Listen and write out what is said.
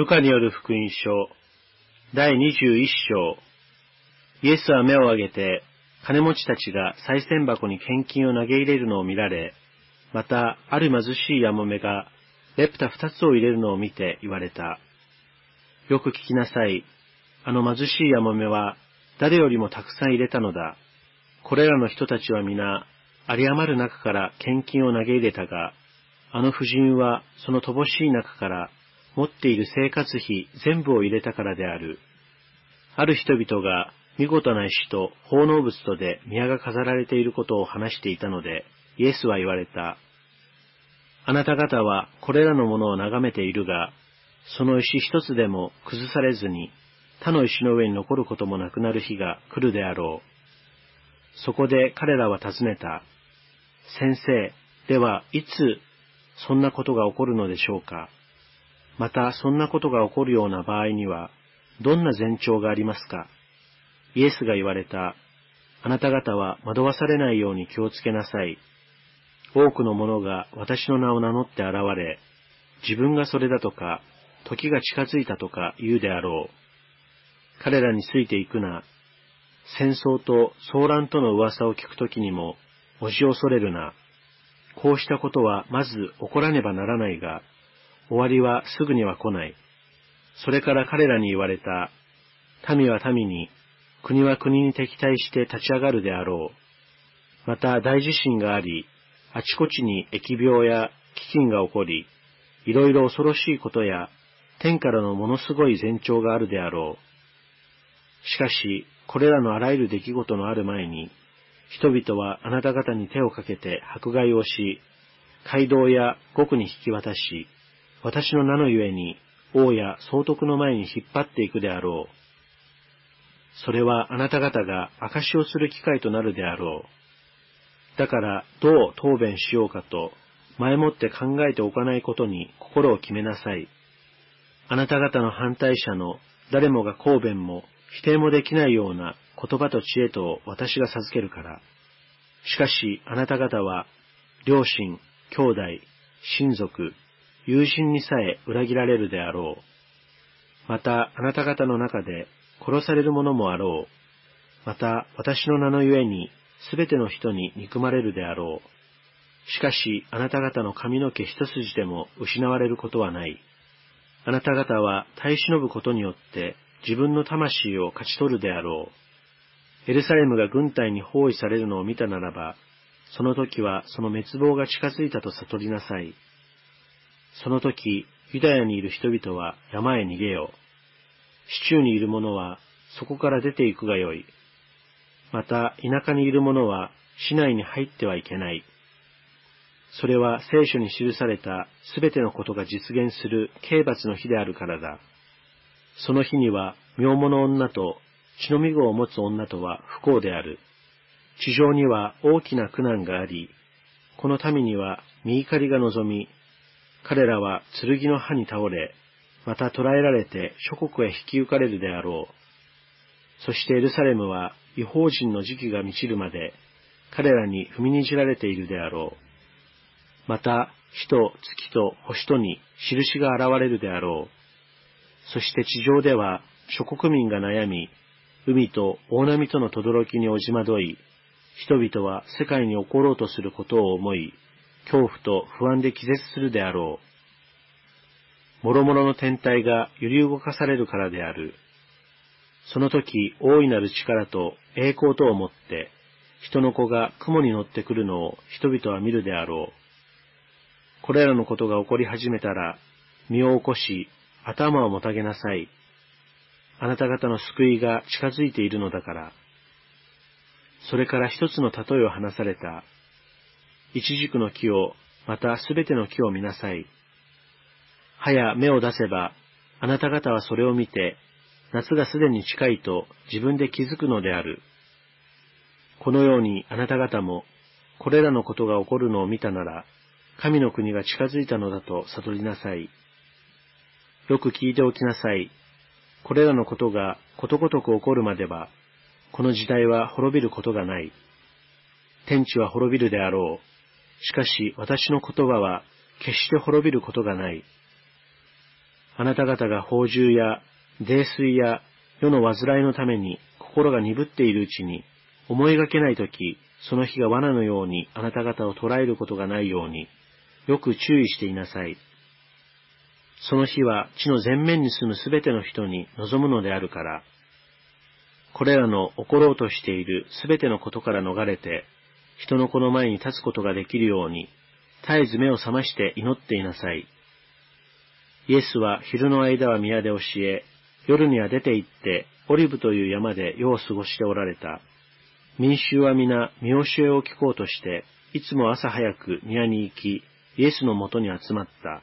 ルカによる福音書、第21章。イエスは目を上げて、金持ちたちが賽銭箱に献金を投げ入れるのを見られ、また、ある貧しいヤモメが、レプタ二つを入れるのを見て言われた。よく聞きなさい。あの貧しいヤモメは、誰よりもたくさん入れたのだ。これらの人たちは皆、有り余る中から献金を投げ入れたが、あの婦人はその乏しい中から持っている生活費全部を入れたからである。ある人々が見事な石と奉納物とで宮が飾られていることを話していたので、イエスは言われた。あなた方はこれらのものを眺めているが、その石一つでも崩されずに、他の石の上に残ることもなくなる日が来るであろう。そこで彼らは尋ねた。先生、ではいつそんなことが起こるのでしょうか？またそんなことが起こるような場合には、どんな前兆がありますか？イエスが言われた。あなた方は惑わされないように気をつけなさい。多くの者が私の名を名乗って現れ、自分がそれだとか、時が近づいたとか言うであろう。彼らについていくな。戦争と騒乱との噂を聞くときにも、押し恐れるな。こうしたことはまず起こらねばならないが、終わりはすぐには来ない。それから彼らに言われた。民は民に、国は国に敵対して立ち上がるであろう。また大地震があり、あちこちに疫病や飢饉が起こり、いろいろ恐ろしいことや、天からのものすごい前兆があるであろう。しかし、これらのあらゆる出来事のある前に、人々はあなた方に手をかけて迫害をし、街道や獄に引き渡し、私の名のゆえに王や総督の前に引っ張っていくであろう。それはあなた方が証しをする機会となるであろう。だからどう答弁しようかと前もって考えておかないことに心を決めなさい。あなた方の反対者の誰もが抗弁も否定もできないような言葉と知恵と私が授けるから。しかしあなた方は両親、兄弟、親族、友人にさえ裏切られるであろう。またあなた方の中で殺される者もあろう。また私の名のゆえにすべての人に憎まれるであろう。しかしあなた方の髪の毛一筋でも失われることはない。あなた方は耐え忍ぶことによって自分の魂を勝ち取るであろう。エルサレムが軍隊に包囲されるのを見たならば、その時はその滅亡が近づいたと悟りなさい。その時、ユダヤにいる人々は山へ逃げよう。市中にいる者はそこから出て行くがよい。また田舎にいる者は市内に入ってはいけない。それは聖書に記されたすべてのことが実現する刑罰の日であるからだ。その日には妙物女と血のみ子を持つ女とは不幸である。地上には大きな苦難があり、この民には見怒りが望み、彼らは剣の刃に倒れ、また捕らえられて諸国へ引き受かれるであろう。そしてエルサレムは違法人の時期が満ちるまで彼らに踏みにじられているであろう。また、火と月と星とに印が現れるであろう。そして地上では諸国民が悩み、海と大波との轟きにおじまどい、人々は世界に起ころうとすることを思い、恐怖と不安で気絶するであろう。諸々の天体が揺り動かされるからである。その時、大いなる力と栄光とをもって、人の子が雲に乗ってくるのを人々は見るであろう。これらのことが起こり始めたら、身を起こし、頭をもたげなさい。あなた方の救いが近づいているのだから。それから一つの例えを話された。一軸の木を、またすべての木を見なさい。歯や目を出せば、あなた方はそれを見て、夏がすでに近いと自分で気づくのである。このようにあなた方も、これらのことが起こるのを見たなら、神の国が近づいたのだと悟りなさい。よく聞いておきなさい。これらのことがことごとく起こるまでは、この時代は滅びることがない。天地は滅びるであろう。しかし私の言葉は決して滅びることがない。あなた方が宝珠や泥酔や世の煩いのために心が鈍っているうちに、思いがけないとき、その日が罠のようにあなた方を捉えることがないように、よく注意していなさい。その日は地の前面に住むすべての人に望むのであるから、これらの起ころうとしているすべてのことから逃れて、人の子の前に立つことができるように、絶えず目を覚まして祈っていなさい。イエスは昼の間は宮で教え、夜には出て行って、オリブという山で夜を過ごしておられた。民衆は皆、見教えを聞こうとして、いつも朝早く宮に行き、イエスのもとに集まった。